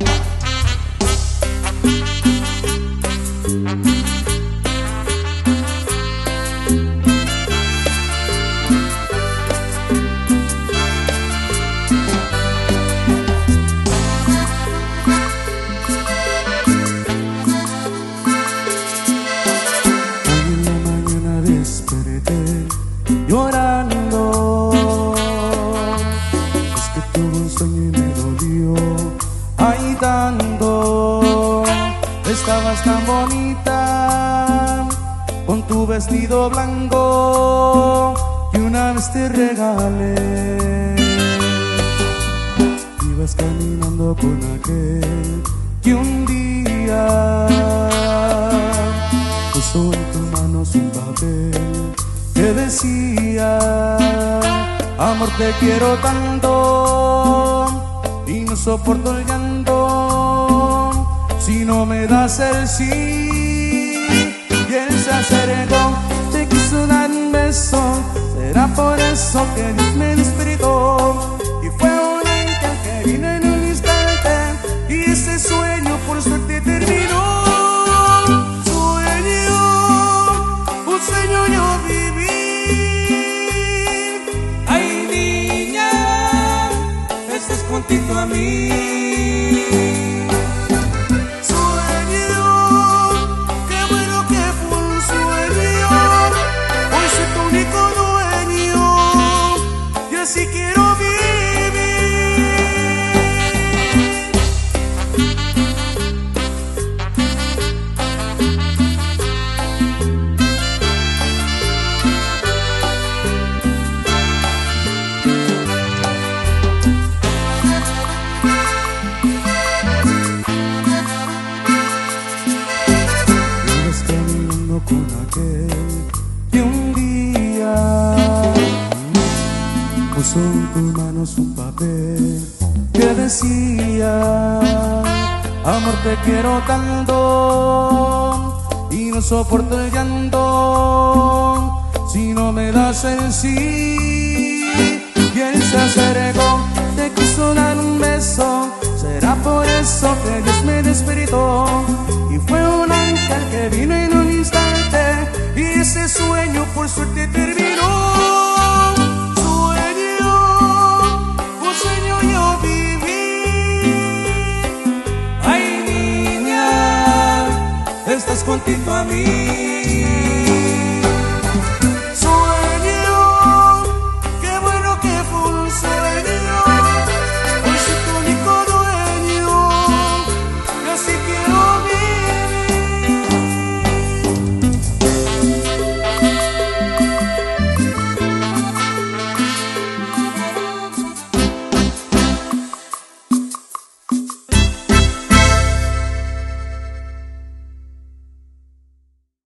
Thank estabas tan bonita con tu vestido blanco y una vez te regalé. Ibas caminando con aquel que un día puso en tus manos un papel que decía, amor te quiero tanto y no soporto el llanto si no me das el sí. Él se acercó, te quiso dar un beso, será por eso que Dios me despertó. Y fue un ángel que vino en un instante, y ese sueño por suerte terminó. Sueño, un sueño yo viví. Ay, niña, estás contigo a mí. Y así quiero vivir. Ibas caminando con aquel que un día puso en tus manos un papel. Que decía Amor te quiero tanto y no soporto el llanto. Si no me das el sí y él se acercó te quiso dar un beso. Será por eso que Dios me despertó. Y fue un ángel que vino en un instante y ese sueño por suerte terminó ay niña estás contigo a mí